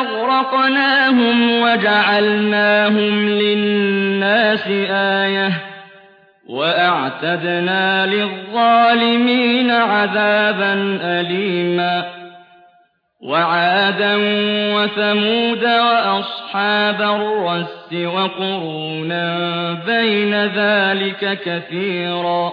الرُّسُلَ أَغْرَقْنَاهُمْ وَجَعَلْنَاهُمْ لِلنَّاسِ آيَةً وَأَعْتَدْنَا لِلظَّالِمِينَ عَذَابًا أَلِيمًا وَعَادًا وَثَمُودَ وَأَصْحَابَ الرَّسِّ وَقُرُونًا بَيْنَ ذَٰلِكَ كَثِيرًا